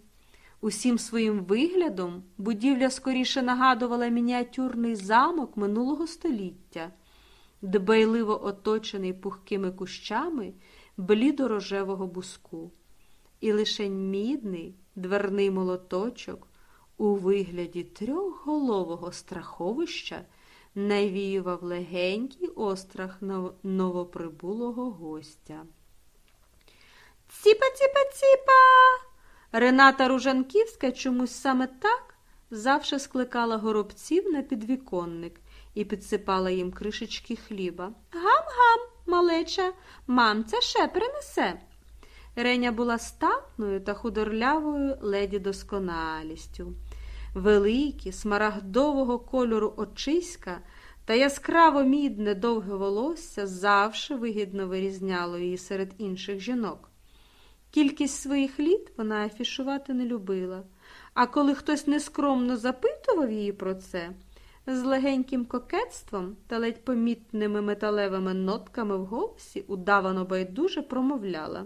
A: Усім своїм виглядом будівля скоріше нагадувала мініатюрний замок минулого століття, дбайливо оточений пухкими кущами блідорожевого буску, і лише мідний дверний молоточок у вигляді трьохголового страховища навіював легенький острах новоприбулого гостя. Ціпа, ціпа, ціпа. Рената Ружанківська чомусь саме так завше скликала горобців на підвіконник і підсипала їм кришечки хліба. Гам-гам, малеча, мамця ще принесе. Реня була статною та худорлявою леді досконалістю. Великі, смарагдового кольору очиська та яскраво мідне довге волосся завше вигідно вирізняло її серед інших жінок. Кількість своїх літ вона афішувати не любила, а коли хтось нескромно запитував її про це, з легеньким кокетством та ледь помітними металевими нотками в голосі удавано байдуже промовляла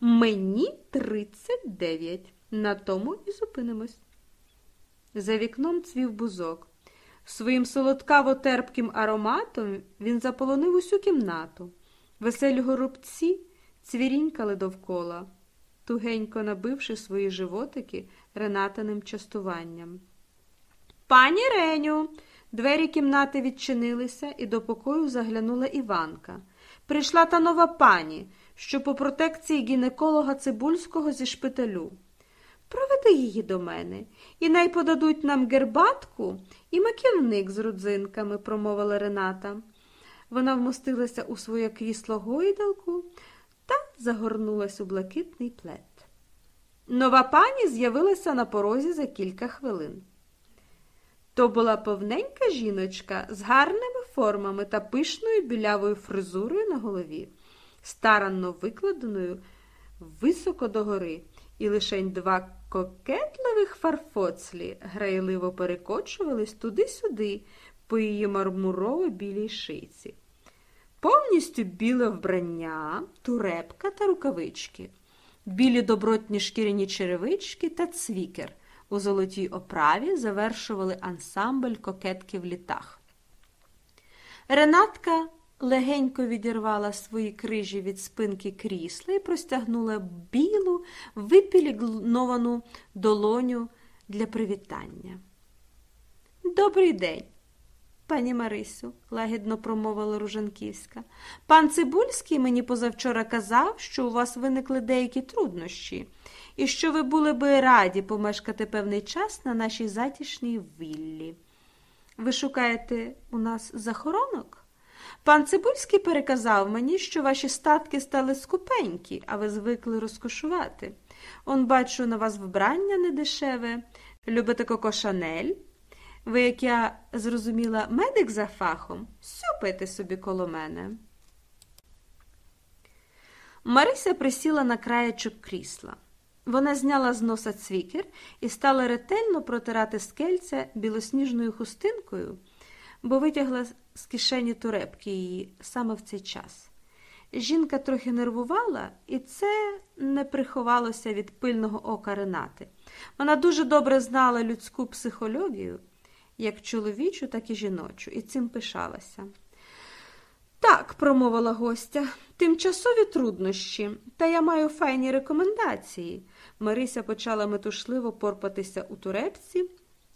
A: Мені тридцять дев'ять. На тому і зупинимось. За вікном цвів бузок. Своїм солодкаво терпким ароматом він заполонив усю кімнату. Веселі горобці цвірінькали довкола, тугенько набивши свої животики ренатиним частуванням. Пані Реню. Двері кімнати відчинилися, і до покою заглянула Іванка. Прийшла та нова пані, що по протекції гінеколога Цибульського зі шпиталю. Проведи її до мене, і най подадуть нам гербатку і маківник з родзинками, промовила Рената. Вона вмостилася у своє крісло гойдалку та загорнулась у блакитний плед. Нова пані з'явилася на порозі за кілька хвилин. То була повненька жіночка з гарними формами та пишною білявою фризурою на голові, старанно викладеною високо догори, і лишень два кокетливих фарфоцлі грайливо перекочувались туди-сюди по її мармурово білій шиці. Повністю біле вбрання, турепка та рукавички, білі добротні шкіряні черевички та цвікер у золотій оправі завершували ансамбль кокетки в літах. Ренатка легенько відірвала свої крижі від спинки крісла і простягнула білу, випілігновану долоню для привітання. Добрий день, пані Марисю, лагідно промовила Ружанківська. Пан Цибульський мені позавчора казав, що у вас виникли деякі труднощі, і що ви були би раді помешкати певний час на нашій затішній віллі. Ви шукаєте у нас захоронок? Пан Цибульський переказав мені, що ваші статки стали скупенькі, а ви звикли розкошувати. Он бачу на вас вбрання недешеве, любите коко Шанель. Ви, як я зрозуміла, медик за фахом, сюпайте собі коло мене. Марися присіла на краєчок крісла. Вона зняла з носа цвікер і стала ретельно протирати скельця білосніжною хустинкою, бо витягла з кишені турепки її саме в цей час. Жінка трохи нервувала, і це не приховалося від пильного ока Ренати. Вона дуже добре знала людську психологію, як чоловічу, так і жіночу, і цим пишалася. Так, промовила гостя, тимчасові труднощі, та я маю файні рекомендації. Марися почала метушливо порпатися у турепці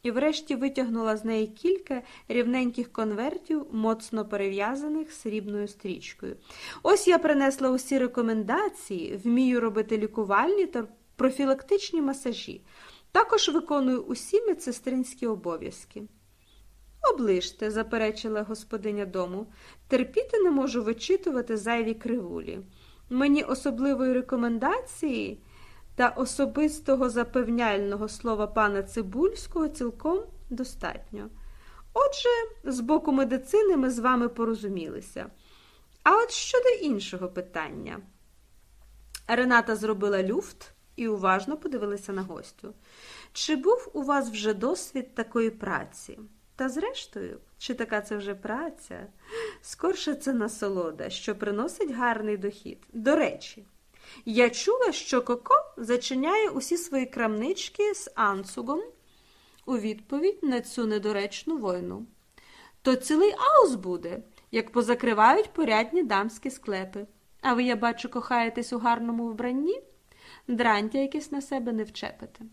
A: і врешті витягнула з неї кілька рівненьких конвертів, моцно перев'язаних срібною стрічкою. Ось я принесла усі рекомендації, вмію робити лікувальні та профілактичні масажі. Також виконую усі медсестринські обов'язки. Оближте, заперечила господиня дому, терпіти не можу вичитувати зайві кривулі. Мені особливої рекомендації та особистого запевняльного слова пана Цибульського цілком достатньо. Отже, з боку медицини ми з вами порозумілися. А от щодо іншого питання. Рената зробила люфт і уважно подивилася на гостю. Чи був у вас вже досвід такої праці? Та зрештою, чи така це вже праця? Скорше це насолода, що приносить гарний дохід. До речі, я чула, що Коко зачиняє усі свої крамнички з анцугом у відповідь на цю недоречну войну. То цілий аус буде, як позакривають порядні дамські склепи. А ви, я бачу, кохаєтесь у гарному вбранні? Дрантя якесь на себе не вчепите.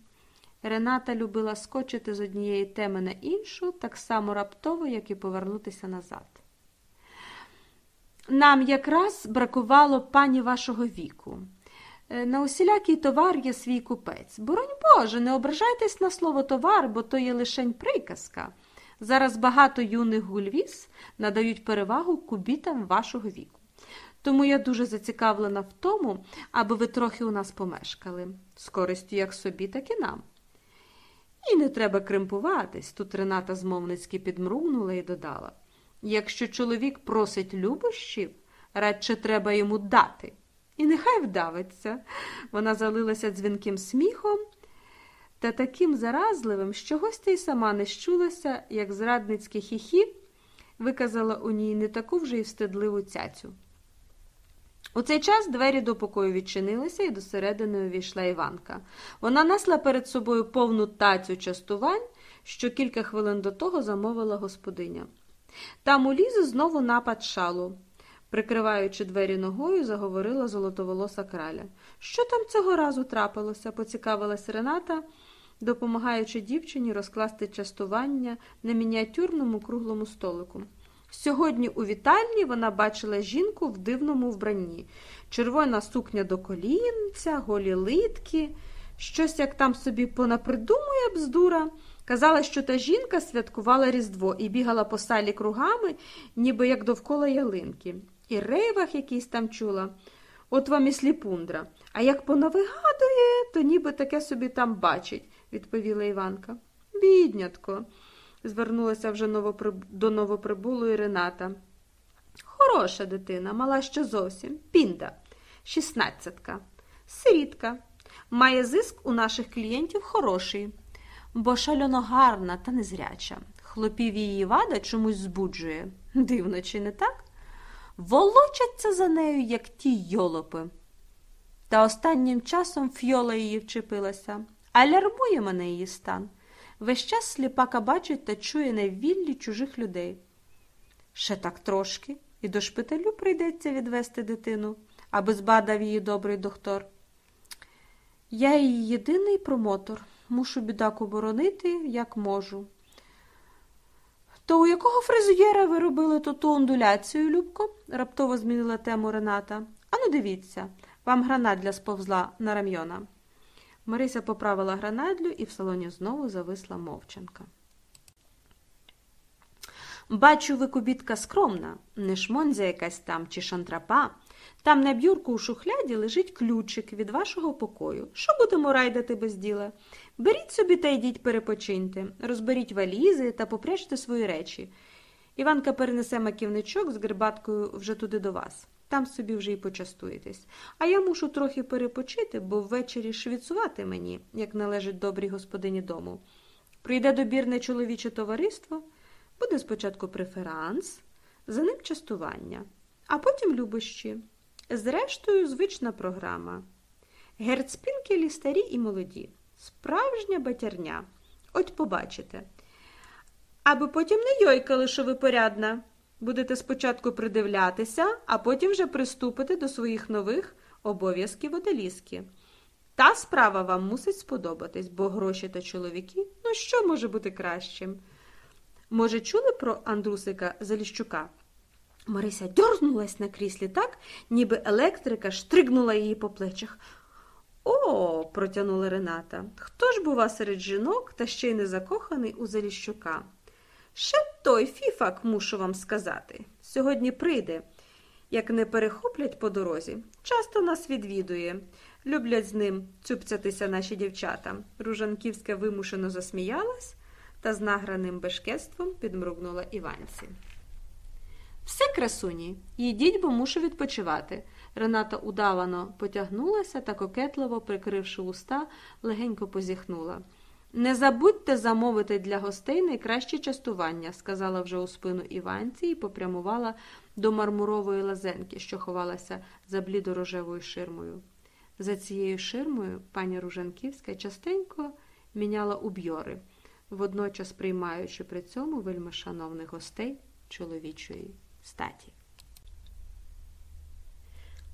A: Рената любила скочити з однієї теми на іншу, так само раптово, як і повернутися назад. Нам якраз бракувало пані вашого віку. Е, на усілякий товар є свій купець. Боронь Боже, не ображайтесь на слово товар, бо то є лишень приказка. Зараз багато юних гульвіз надають перевагу кубітам вашого віку. Тому я дуже зацікавлена в тому, аби ви трохи у нас помешкали, з користю як собі, так і нам. І не треба кримпуватись, тут Рената змовницьки підмругнула і додала. Якщо чоловік просить любощів, радше треба йому дати. І нехай вдавиться. Вона залилася дзвінким сміхом та таким заразливим, що гостя й сама не щулася, як зрадницьке хіхі виказала у ній не таку вже й встидливу цяцю. У цей час двері до покою відчинилися, і до середини увійшла Іванка. Вона несла перед собою повну тацю частувань, що кілька хвилин до того замовила господиня. Там у Лізи знову напад шалу. Прикриваючи двері ногою, заговорила золотоволоса краля. Що там цього разу трапилося? поцікавилась Рената, допомагаючи дівчині розкласти частування на мініатюрному круглому столику. Сьогодні у вітальні вона бачила жінку в дивному вбранні. Червона сукня до колінця, голі литки, щось як там собі понапридумує бздура. Казала, що та жінка святкувала Різдво і бігала по салі кругами, ніби як довкола ялинки. І рейвах якийсь там чула. От вам і сліпундра. А як понавигадує, то ніби таке собі там бачить, відповіла Іванка. Біднятко звернулася вже до новоприбулої Рената. Хороша дитина, мала ще зовсім, пінда, шістнадцятка, сирітка. Має зиск у наших клієнтів хороший, бо шальоно гарна та незряча. Хлопів її вада чомусь збуджує. Дивно, чи не так? Волочаться за нею, як ті йолопи. Та останнім часом фьола її вчепилася, алярмує мене її стан. Весь час сліпака бачить та чує на віллі чужих людей. Ще так трошки, і до шпиталю прийдеться відвести дитину, аби збадав її добрий доктор. Я її єдиний промотор, мушу бідаку боронити, як можу. То у якого фризуєра ви робили ту ту ондуляцію, Любко? раптово змінила тему Рената. Ану, дивіться, вам гранатля сповзла на рам'йона. Марися поправила гранадлю, і в салоні знову зависла мовчанка. Бачу, ви кубітка скромна, не шмонзя якась там чи шантрапа. Там на бюрку у шухляді лежить ключик від вашого покою. Що будемо райдати без діла? Беріть собі та йдіть перепочиньте, розберіть валізи та попрячте свої речі. Іванка перенесе маківничок з грибаткою вже туди до вас. Там собі вже й почастуєтесь. А я мушу трохи перепочити, бо ввечері швіцувати мені, як належить добрій господині дому. Прийде добірне чоловіче товариство, буде спочатку преферанс, за ним частування, а потім любощі. Зрештою, звична програма. Герцпінкелі старі і молоді, справжня батярня. От побачите. Аби потім не йойкали, що ви порядна. Будете спочатку придивлятися, а потім вже приступити до своїх нових обов'язків одаліски. Та справа вам мусить сподобатись, бо гроші та чоловіки ну що може бути кращим? Може, чули про Андрусика Заліщука? Марися дьорнулась на кріслі так, ніби електрика штригнула її по плечах. О, протягнула Рената. Хто ж бува серед жінок та ще й не закоханий у Заліщука? Ще той фіфак, мушу вам сказати. Сьогодні прийде, як не перехоплять по дорозі. Часто нас відвідує. Люблять з ним цюпцятися наші дівчата. Ружанківська вимушено засміялась та з награним бешкетством підмругнула Іванці. Все, красуні, їдіть, бо мушу відпочивати. Рената удавано потягнулася та кокетливо, прикривши уста, легенько позіхнула. Не забудьте замовити для гостей найкраще частування, сказала вже у спину Іванці і попрямувала до мармурової лазенки, що ховалася за блідорожевою ширмою. За цією ширмою пані Ружанківська частенько міняла уб'йори, водночас приймаючи при цьому вельми шановних гостей чоловічої статі.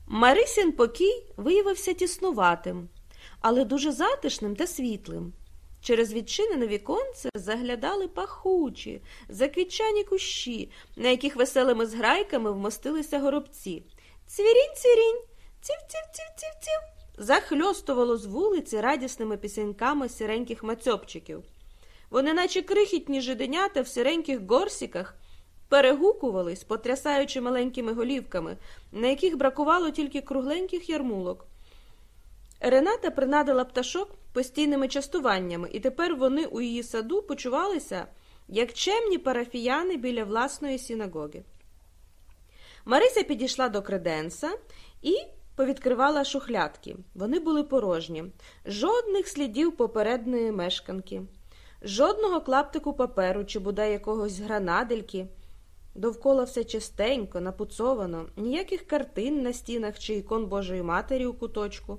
A: Марисін покій виявився тіснуватим, але дуже затишним та світлим. Через відчинене віконце заглядали пахучі, заквітчані кущі, на яких веселими зграйками вмостилися горобці. Цвірінь, цвірінь, ців-ців-ців-ців-ців. Захльостувало з вулиці радісними пісеньками сіреньких мацьопчиків. Вони, наче крихітні жиденята в сіреньких горсіках, перегукувались, потрясаючи маленькими голівками, на яких бракувало тільки кругленьких ярмулок. Рената принадила пташок постійними частуваннями, і тепер вони у її саду почувалися,
B: як чемні парафіяни біля власної синагоги. Марися підійшла до креденса і повідкривала шухлядки. Вони були порожні, жодних слідів попередньої мешканки, жодного клаптику паперу чи бодай якогось гранадельки. Довкола все чистенько, напуцовано, ніяких картин на стінах чи ікон Божої Матері у куточку.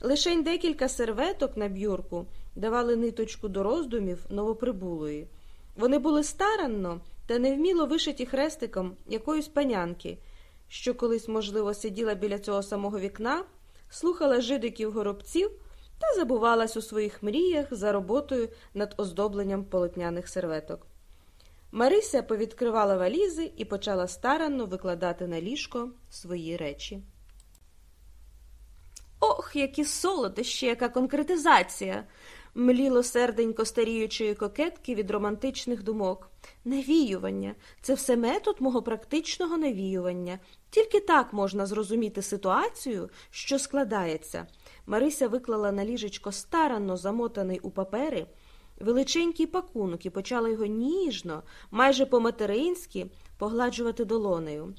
B: Лишень декілька серветок на б'юрку давали ниточку до роздумів новоприбулої. Вони були старанно та невміло вишиті хрестиком якоїсь панянки, що колись, можливо, сиділа біля цього самого вікна, слухала жидиків горобців та забувалась у своїх мріях за роботою над оздобленням полотняних серветок. Марися повідкривала валізи і почала старанно викладати на ліжко свої речі. Ох, які солодощі, яка конкретизація! мліло серденько старіючої кокетки від романтичних думок. Навіювання це все метод мого практичного навіювання. Тільки так можна зрозуміти ситуацію, що складається. Марися виклала на ліжечко старанно замотаний у папери величенький пакунок і почала його ніжно, майже по-материнськи, погладжувати долонею.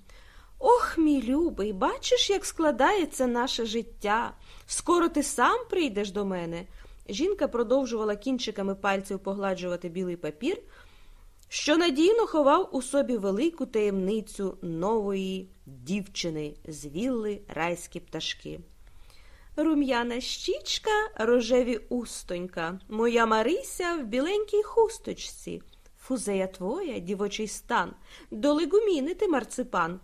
B: Ох, мій любий, бачиш, як складається наше життя. Скоро ти сам прийдеш до мене. Жінка продовжувала кінчиками пальців погладжувати білий папір, що надійно ховав у собі велику таємницю нової дівчини з вілли райські пташки. Рум'яна щічка, рожеві устонька, моя Марися в біленькій хусточці. Фузея твоя, дівочий стан, долигуміни ти марципан.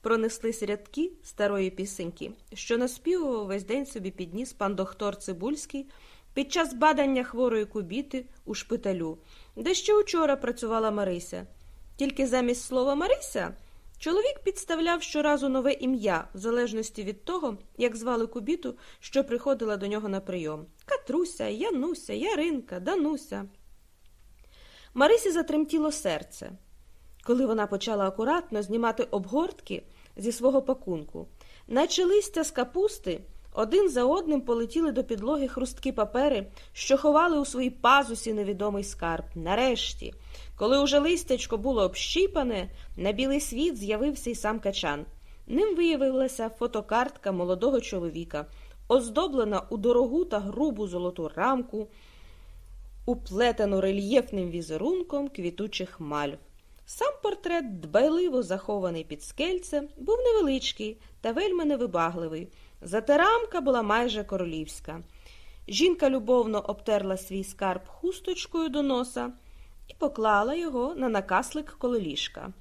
B: Пронеслись рядки старої пісеньки, що наспівував весь день собі підніс пан доктор Цибульський під час бадання хворої кубіти у шпиталю, де ще учора працювала Марися. Тільки замість слова Марися чоловік підставляв щоразу нове ім'я, в залежності від того, як звали кубіту, що приходила до нього на прийом Катруся, Януся, Яринка, Дануся. Марисі затремтіло серце, коли вона почала акуратно знімати обгортки зі свого пакунку, наче листя з капусти. Один за одним полетіли до підлоги хрусткі папери, що ховали у своїй пазусі невідомий скарб. Нарешті, коли уже листячко було общіпане, на білий світ з'явився й сам качан. Ним виявилася фотокартка молодого чоловіка, оздоблена у дорогу та грубу золоту рамку, уплетену рельєфним візерунком квітучих мальв. Сам портрет, дбайливо захований під скельце, був невеличкий та вельми невибагливий. Затирамка була майже королівська. Жінка любовно обтерла свій скарб хусточкою до носа і поклала його на накаслик коло ліжка.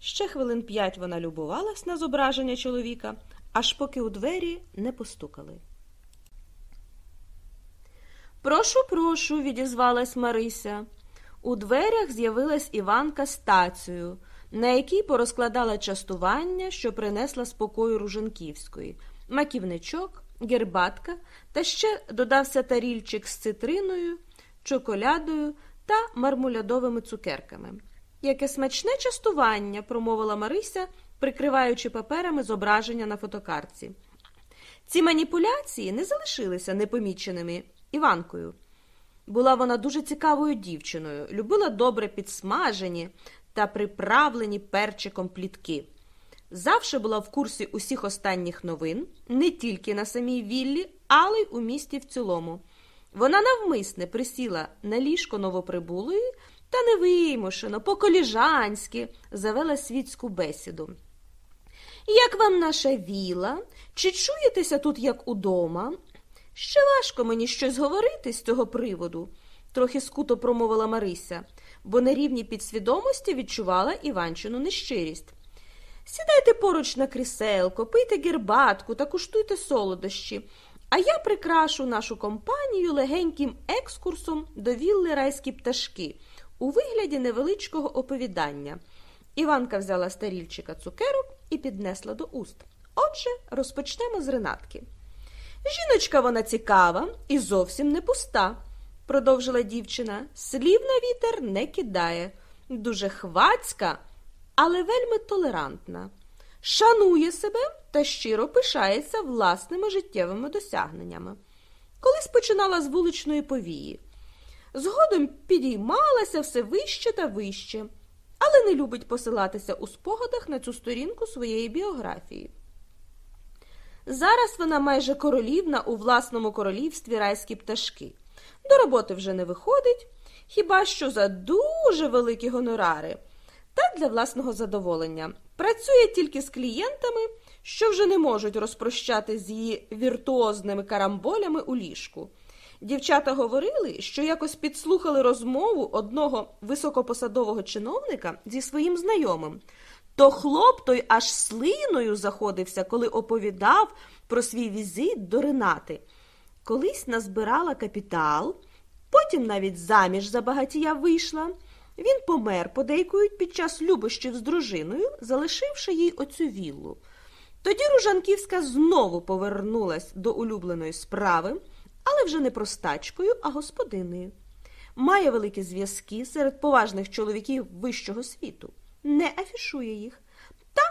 B: Ще хвилин п'ять вона любувалась на зображення чоловіка, аж поки у двері не постукали. Прошу, прошу, відізвалась Марися. У дверях з'явилась Іванка з тацею, на якій порозкладала частування, що принесла спокою Руженківської маківничок, гербатка та ще додався тарільчик з цитриною, чоколядою та мармулядовими цукерками. Яке смачне частування, промовила Марися, прикриваючи паперами зображення на фотокартці. Ці маніпуляції не залишилися непоміченими Іванкою. Була вона дуже цікавою дівчиною, любила добре підсмажені та приправлені перчиком плітки завжди була в курсі усіх останніх новин, не тільки на самій віллі, але й у місті в цілому. Вона навмисне присіла на ліжко новоприбулої та невимушено, по-коліжанськи завела світську бесіду. Як вам наша віла? Чи чуєтеся тут, як удома? Ще важко мені щось говорити з цього приводу, трохи скуто промовила Марися, бо на рівні підсвідомості відчувала Іванчину нещирість. Сідайте поруч на кріселко, пийте гербатку та куштуйте солодощі, а я прикрашу нашу компанію легеньким екскурсом до вілли райські пташки у вигляді невеличкого оповідання. Іванка взяла старільчика цукерок і піднесла до уст. Отже, розпочнемо з ренатки. Жіночка вона цікава і зовсім не пуста, продовжила дівчина. Слів на вітер не кидає. Дуже хвацька але вельми толерантна, шанує себе та щиро пишається власними життєвими досягненнями. Колись починала з вуличної повії. Згодом підіймалася все вище та вище, але не любить посилатися у спогадах на цю сторінку своєї біографії. Зараз вона майже королівна у власному королівстві райські пташки. До роботи вже не виходить, хіба що за дуже великі гонорари та для власного задоволення. Працює тільки з клієнтами, що вже не можуть розпрощати з її віртуозними карамболями у ліжку. Дівчата говорили, що якось підслухали розмову одного високопосадового чиновника зі своїм знайомим. То хлоп той аж слиною заходився, коли оповідав про свій візит до Ренати. Колись назбирала капітал, потім навіть заміж за багатія вийшла. Він помер, подейкують, під час любощів з дружиною, залишивши їй оцю віллу. Тоді Ружанківська знову повернулась до улюбленої справи, але вже не простачкою, а господинею. Має великі зв'язки серед поважних чоловіків вищого світу, не афішує їх, та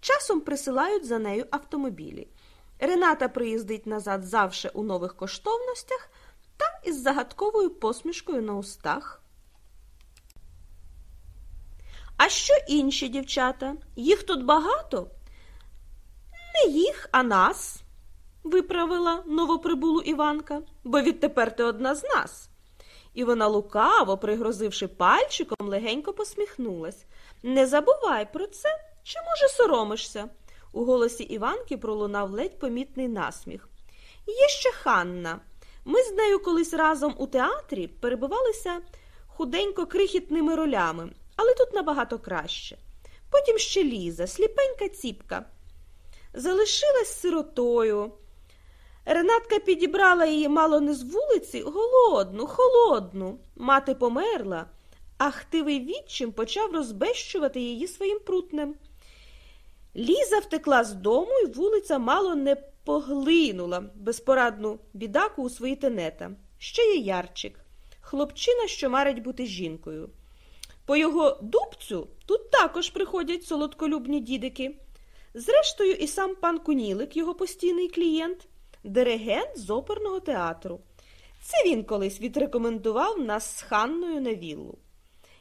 B: часом присилають за нею автомобілі. Рената приїздить назад завше у нових коштовностях та із загадковою посмішкою на устах. А що інші дівчата? Їх тут багато? Не їх, а нас, виправила новоприбулу Іванка, бо відтепер ти одна з нас. І вона лукаво, пригрозивши пальчиком, легенько посміхнулась. Не забувай про це, чи, може, соромишся? У голосі Іванки пролунав ледь помітний насміх. Є ще Ханна. Ми з нею колись разом у театрі перебувалися худенько крихітними ролями, але тут набагато краще. Потім ще Ліза, сліпенька ціпка. Залишилась сиротою. Ренатка підібрала її мало не з вулиці, голодну, холодну. Мати померла, а хтивий відчим почав розбещувати її своїм прутнем. Ліза втекла з дому, і вулиця мало не поглинула безпорадну бідаку у свої тенета. Ще є ярчик, хлопчина, що марить бути жінкою. По його дубцю тут також приходять солодколюбні дідики. Зрештою, і сам пан Кунілик, його постійний клієнт, диригент з оперного театру. Це він колись відрекомендував нас з Ханною на віллу.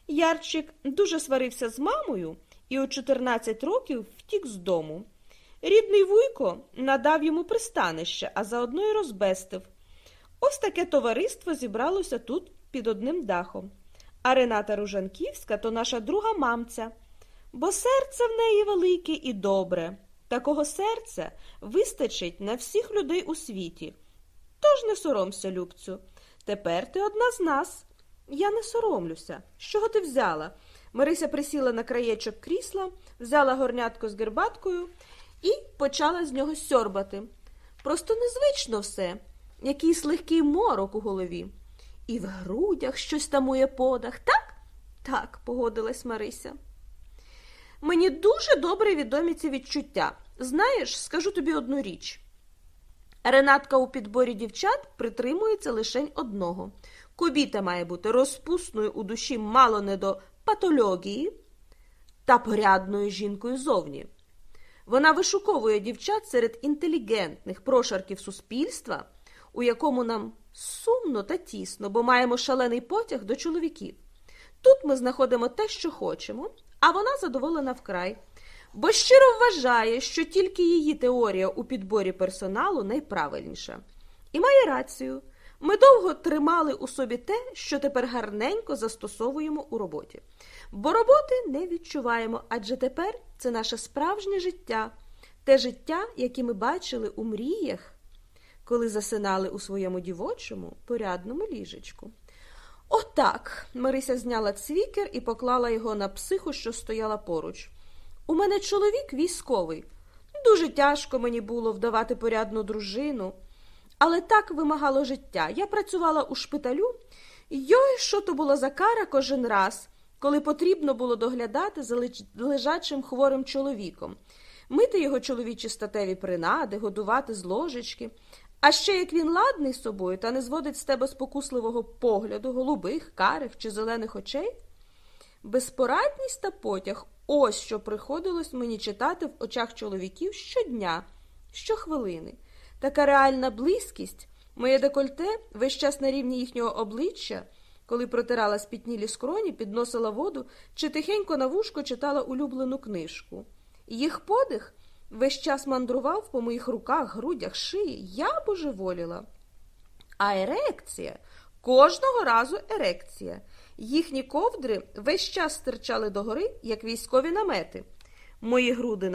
B: Ярчик дуже сварився з мамою і у 14 років втік з дому. Рідний вуйко надав йому пристанище, а заодно й розбестив. Ось таке товариство зібралося тут під одним дахом. А Рената Ружанківська то наша друга мамця, бо серце в неї велике і добре. Такого серця вистачить на всіх людей у світі. Тож не соромся, Любцю. Тепер ти одна з нас. Я не соромлюся. Чого ти взяла? Марися присіла на краєчок крісла, взяла горнятко з гербаткою і почала з нього сьорбати. Просто незвично все, якийсь легкий морок у голові. І в грудях щось тамує подах, так? Так, погодилась Марися. Мені дуже добре відомі ці відчуття. Знаєш, скажу тобі одну річ. Ренатка у підборі дівчат притримується лише одного. Кобіта має бути розпусною у душі мало не до патології та порядною жінкою зовні. Вона вишуковує дівчат серед інтелігентних прошарків суспільства, у якому нам сумно та тісно, бо маємо шалений потяг до чоловіків. Тут ми знаходимо те, що хочемо, а вона задоволена вкрай, бо щиро вважає, що тільки її теорія у підборі персоналу найправильніша. І має рацію. Ми довго тримали у собі те, що тепер гарненько застосовуємо у роботі. Бо роботи не відчуваємо, адже тепер це наше справжнє життя, те життя, яке ми бачили у мріях, коли засинали у своєму дівочому порядному ліжечку. Отак Марися зняла цвікер і поклала його на психу, що стояла поруч. У мене чоловік військовий. Дуже тяжко мені було вдавати порядну дружину. Але так вимагало життя. Я працювала у шпиталю, йой, що то було за кара кожен раз, коли потрібно було доглядати за лежачим хворим чоловіком, мити його чоловічі статеві принади, годувати з ложечки. А ще як він ладний з собою та не зводить з тебе спокусливого погляду, голубих, карих чи зелених очей. Безпорадність та потяг ось що приходилось мені читати в очах чоловіків щодня, щохвилини. Така реальна близькість, моє декольте весь час на рівні їхнього обличчя, коли протирала спітнілі скроні, підносила воду чи тихенько на вушко читала улюблену книжку. Їх подих весь час мандрував по моїх руках, грудях, шиї. Я божеволіла. А ерекція кожного разу ерекція. Їхні ковдри весь час стирчали догори, як військові намети. Мої груди